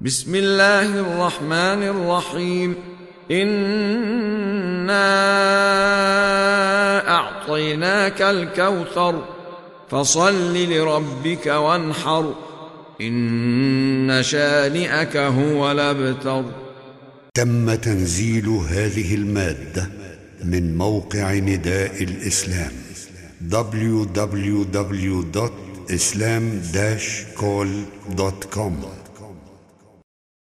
بسم الله الرحمن الرحيم. إنا أعطيناك الكوثر. فصل لربك وانحر. إن شانئك هو الأبتر. تم تنزيل هذه المادة من موقع نداء الإسلام. www.islam-call.com